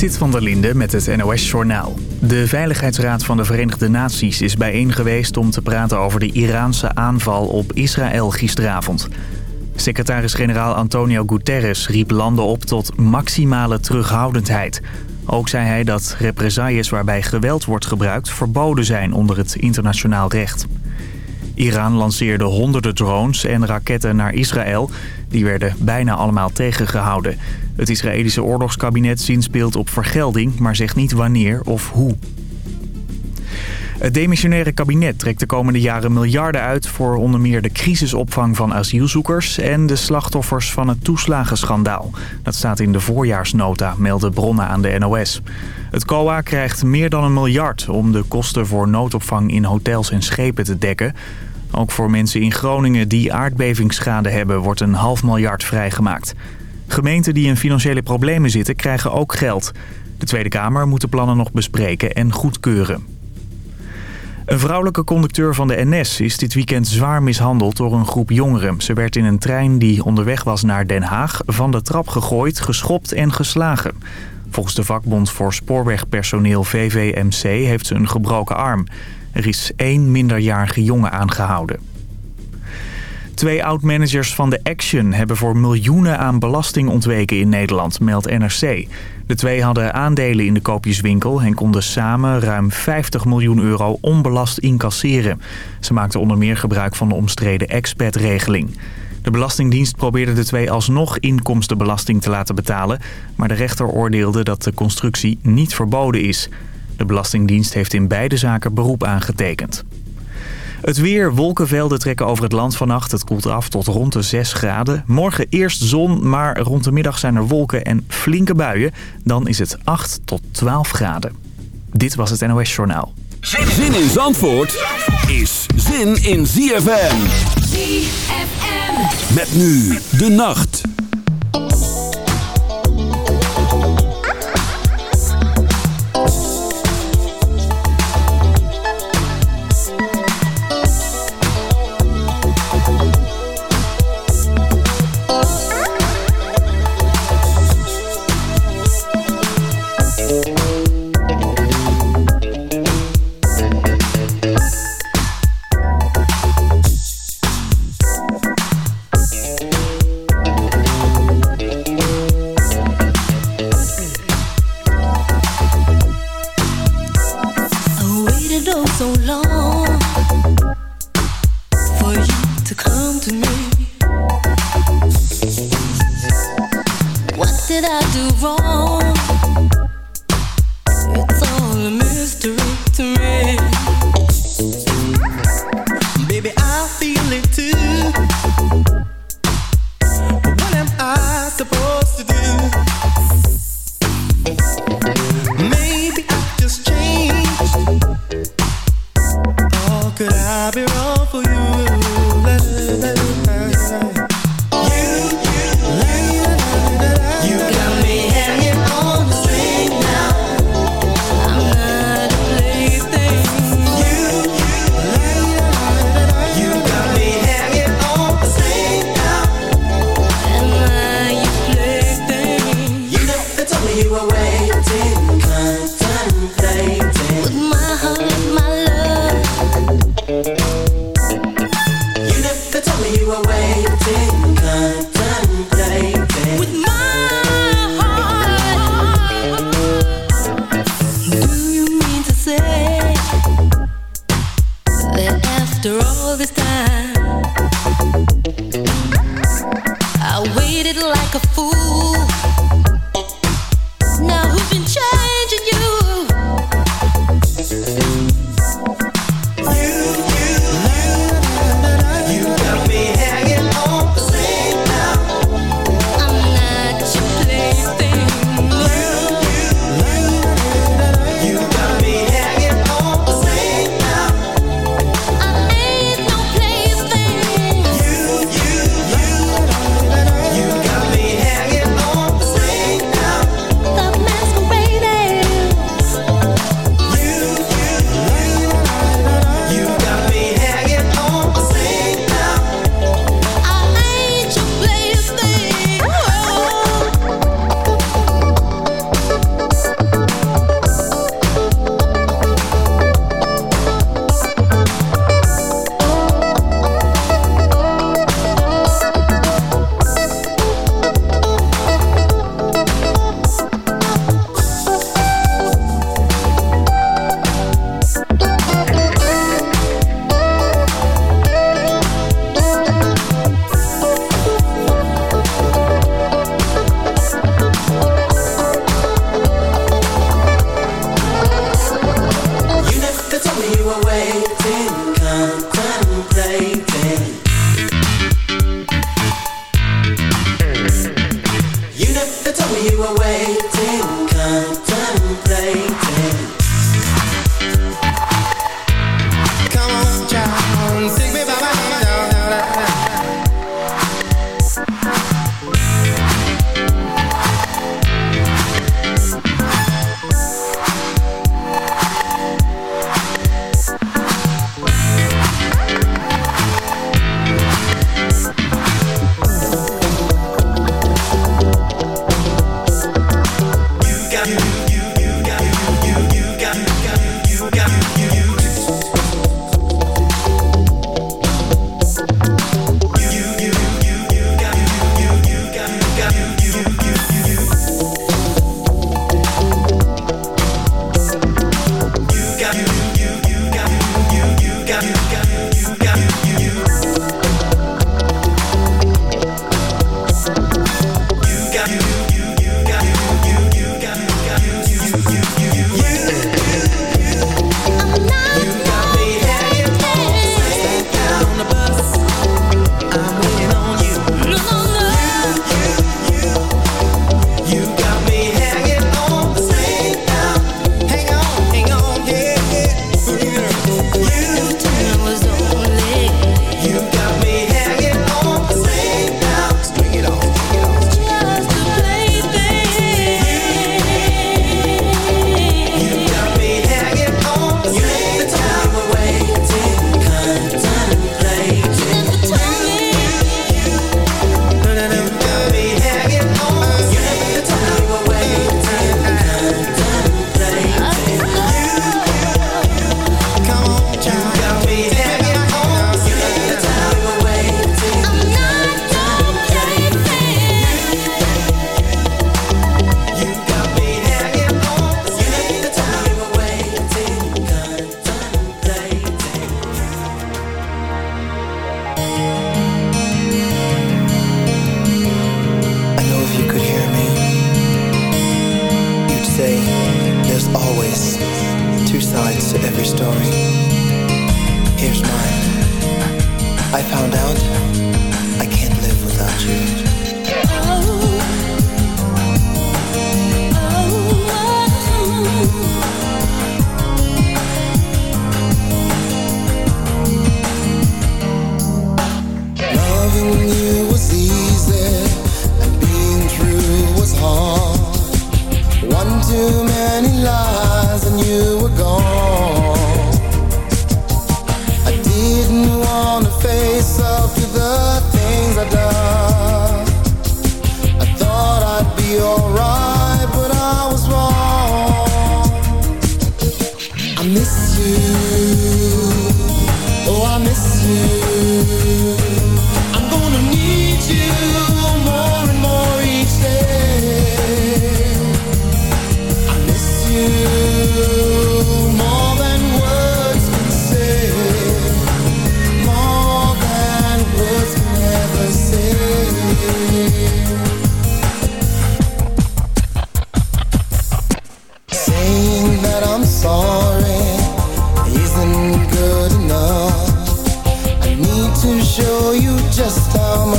Sit van der Linde met het NOS-journaal. De Veiligheidsraad van de Verenigde Naties is bijeen geweest om te praten over de Iraanse aanval op Israël gisteravond. Secretaris-generaal Antonio Guterres riep landen op tot maximale terughoudendheid. Ook zei hij dat represailles waarbij geweld wordt gebruikt verboden zijn onder het internationaal recht. Iran lanceerde honderden drones en raketten naar Israël. Die werden bijna allemaal tegengehouden. Het Israëlische oorlogskabinet zinspeelt op vergelding, maar zegt niet wanneer of hoe. Het demissionaire kabinet trekt de komende jaren miljarden uit... voor onder meer de crisisopvang van asielzoekers... en de slachtoffers van het toeslagenschandaal. Dat staat in de voorjaarsnota, melden bronnen aan de NOS. Het COA krijgt meer dan een miljard... om de kosten voor noodopvang in hotels en schepen te dekken. Ook voor mensen in Groningen die aardbevingsschade hebben... wordt een half miljard vrijgemaakt. Gemeenten die in financiële problemen zitten krijgen ook geld. De Tweede Kamer moet de plannen nog bespreken en goedkeuren. Een vrouwelijke conducteur van de NS is dit weekend zwaar mishandeld door een groep jongeren. Ze werd in een trein die onderweg was naar Den Haag van de trap gegooid, geschopt en geslagen. Volgens de vakbond voor spoorwegpersoneel VVMC heeft ze een gebroken arm. Er is één minderjarige jongen aangehouden. Twee oud-managers van de Action hebben voor miljoenen aan belasting ontweken in Nederland, meldt NRC. De twee hadden aandelen in de koopjeswinkel en konden samen ruim 50 miljoen euro onbelast incasseren. Ze maakten onder meer gebruik van de omstreden expertregeling. De Belastingdienst probeerde de twee alsnog inkomstenbelasting te laten betalen... maar de rechter oordeelde dat de constructie niet verboden is. De Belastingdienst heeft in beide zaken beroep aangetekend. Het weer, wolkenvelden trekken over het land vannacht. Het koelt af tot rond de 6 graden. Morgen eerst zon, maar rond de middag zijn er wolken en flinke buien. Dan is het 8 tot 12 graden. Dit was het NOS Journaal. Zin in Zandvoort is zin in ZFM. ZFM. Met nu de nacht. you away.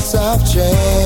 times I've changed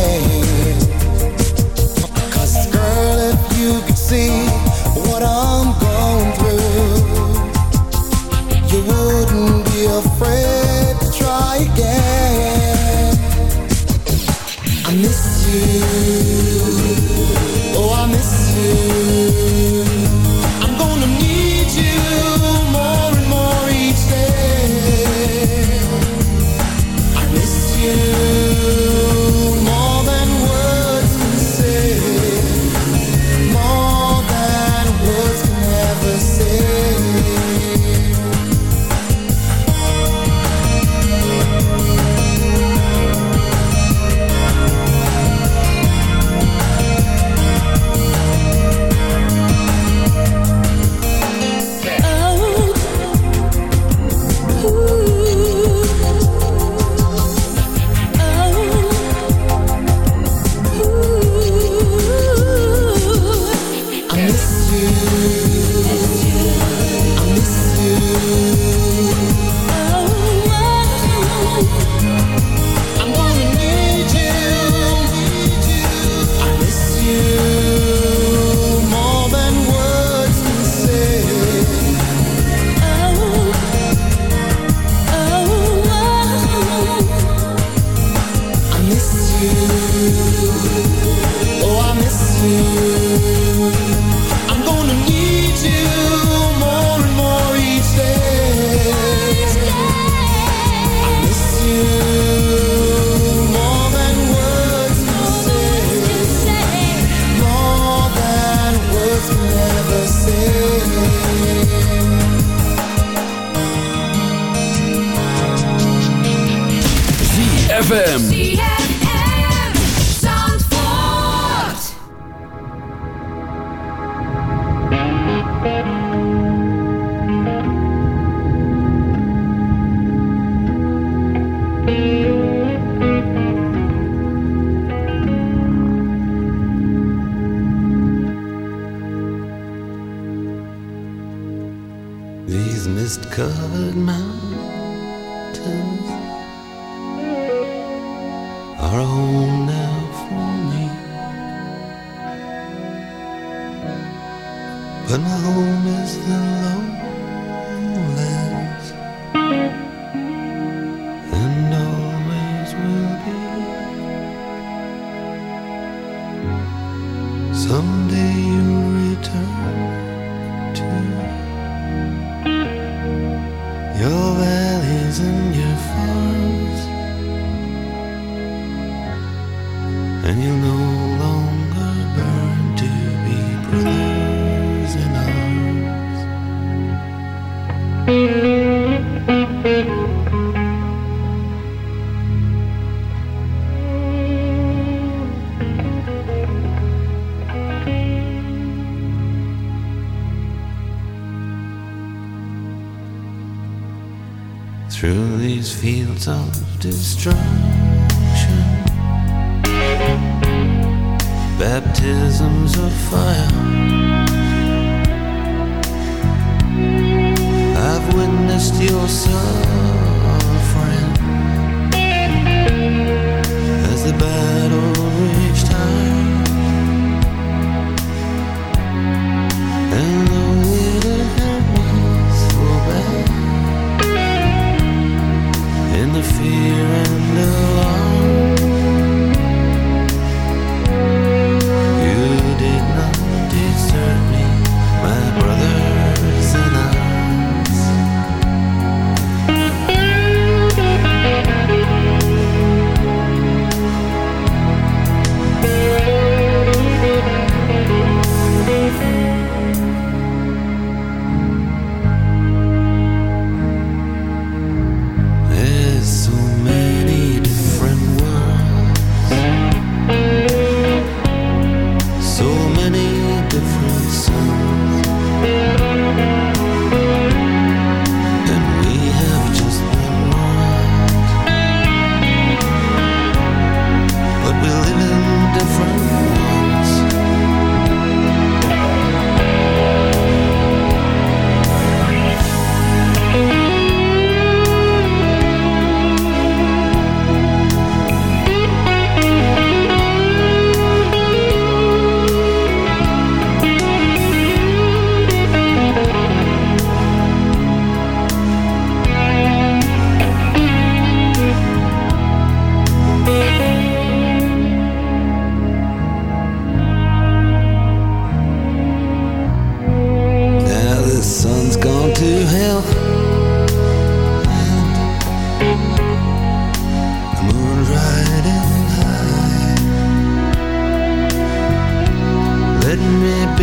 ZFM. of distrust.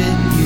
bit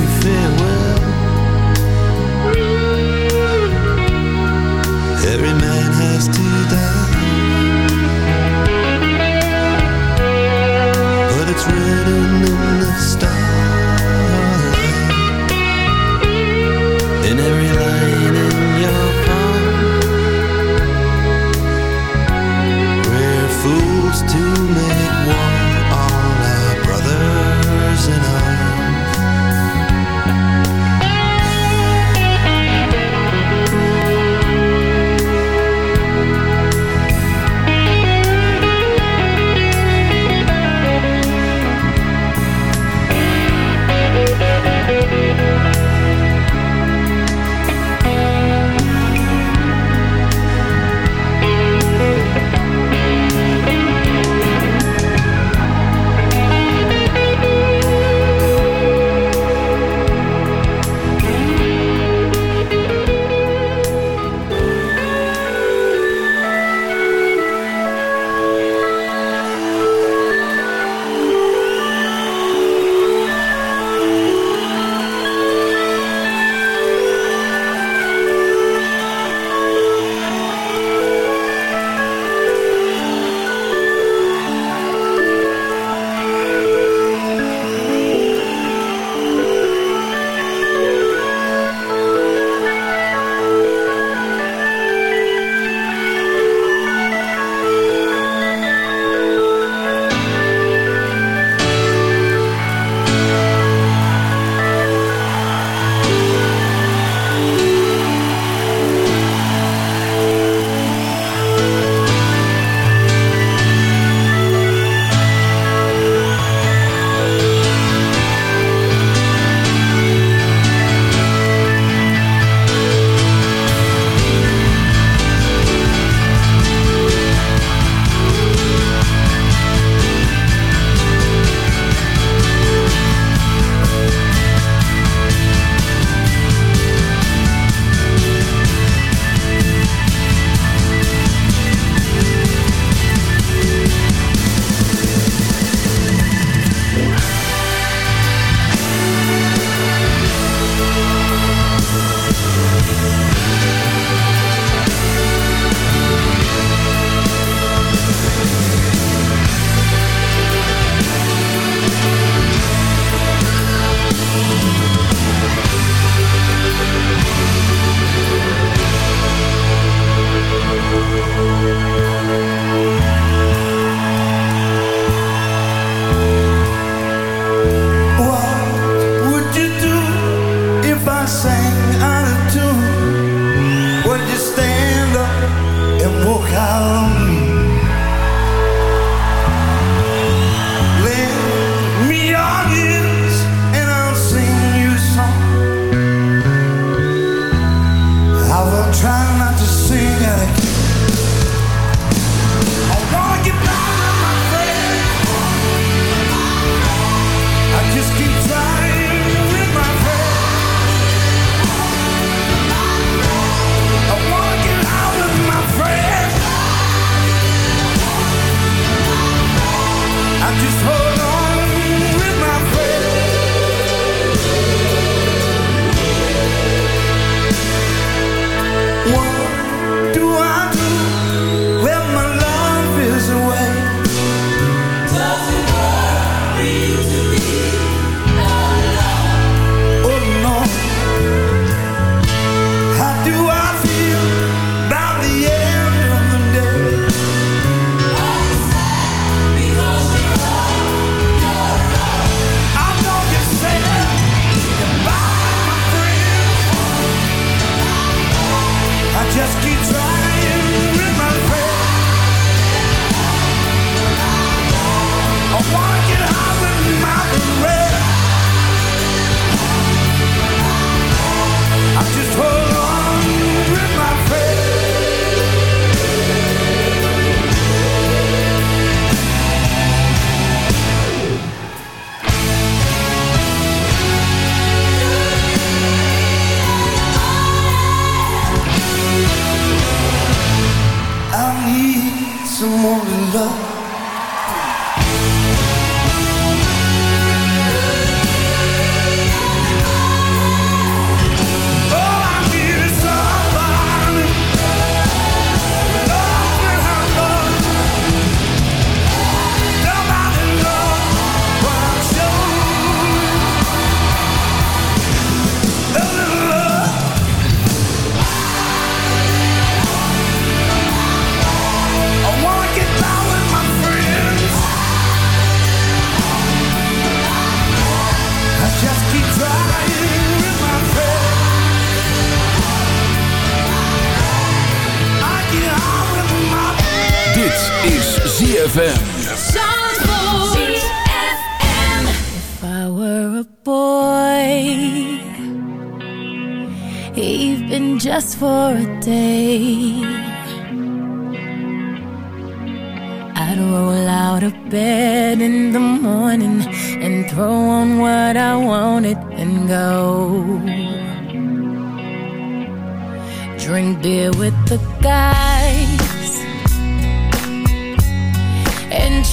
is ZFM. If I were a boy, even just for a day, I'd roll out of bed in the morning and throw on what I wanted and go. Drink beer with the guys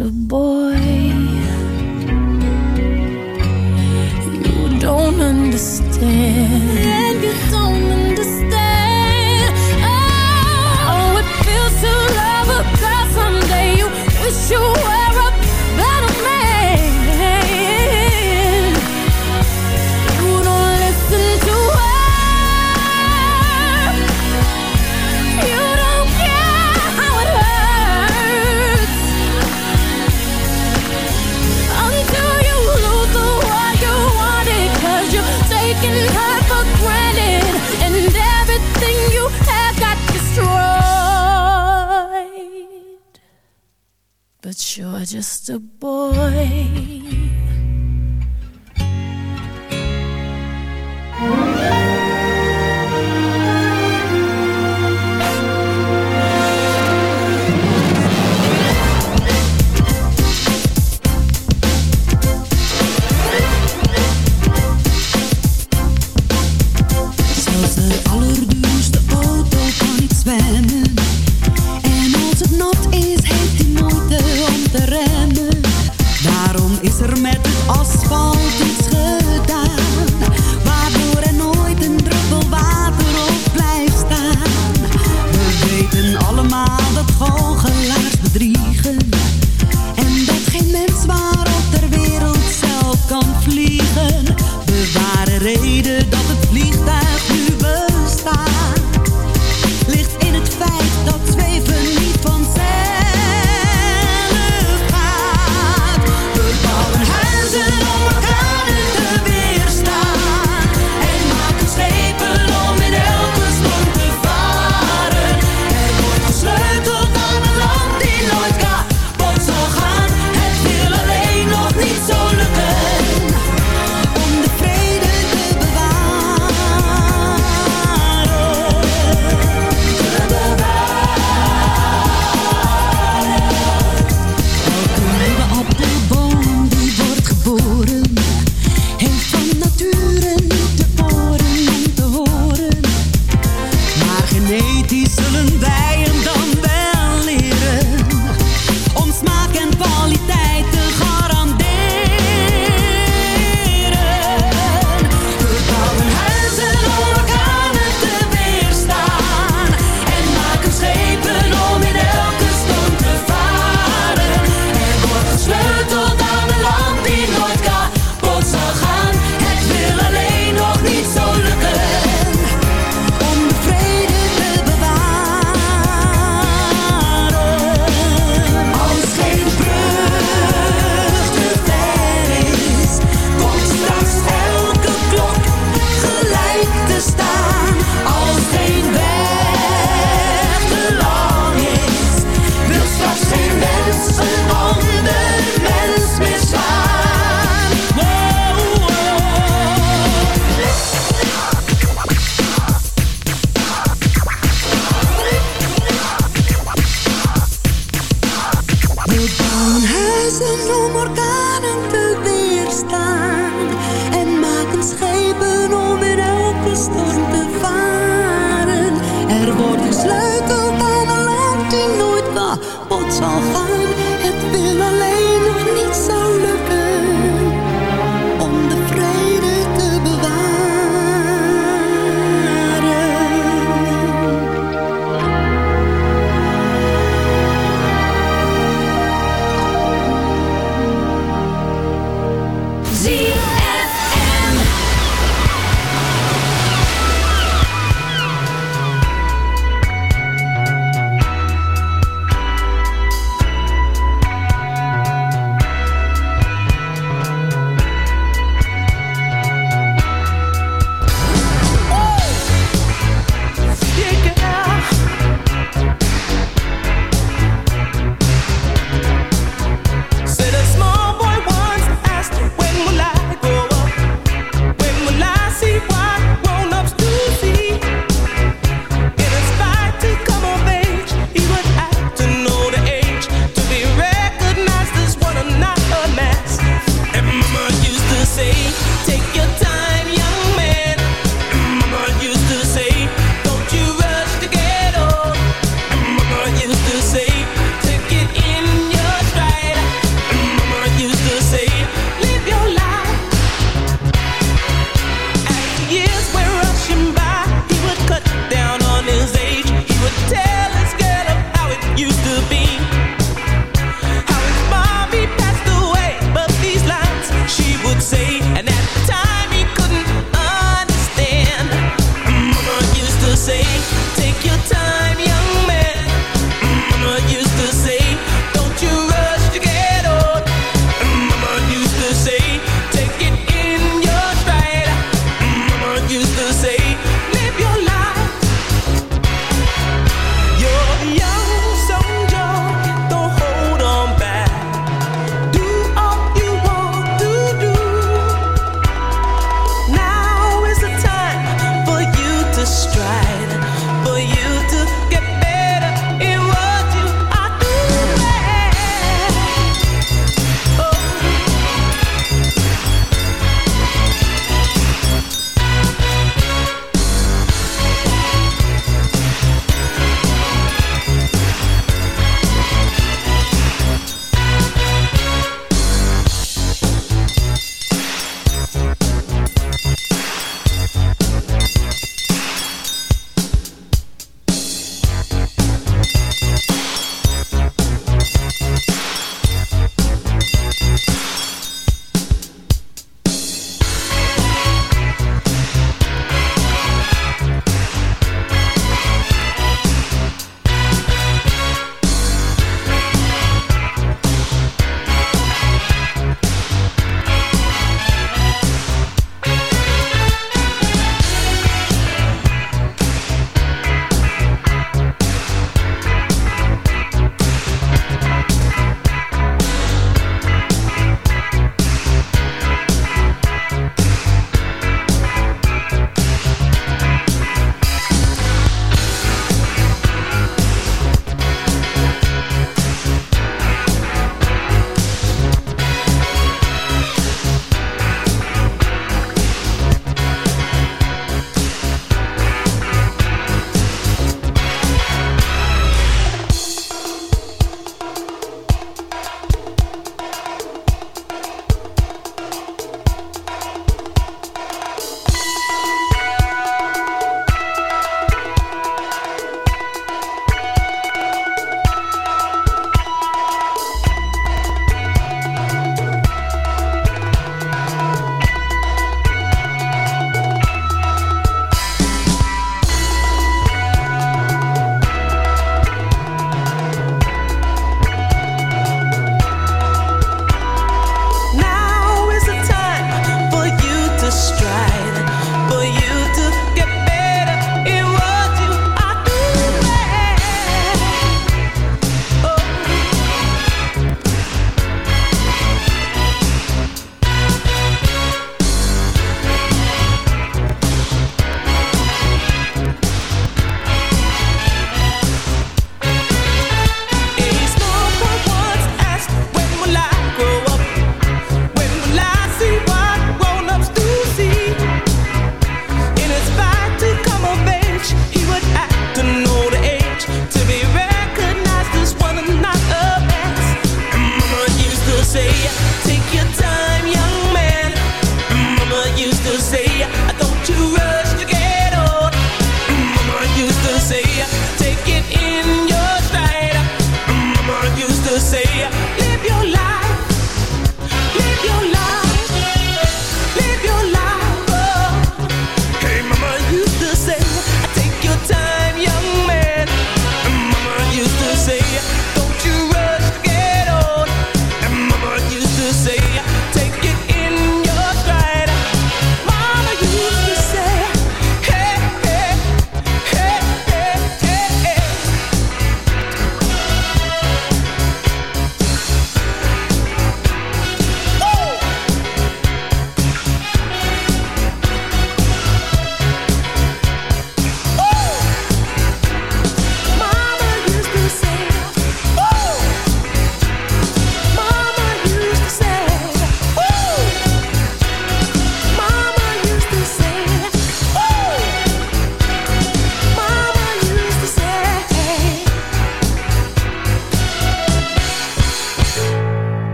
of boy.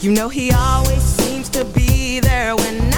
You know he always seems to be there when I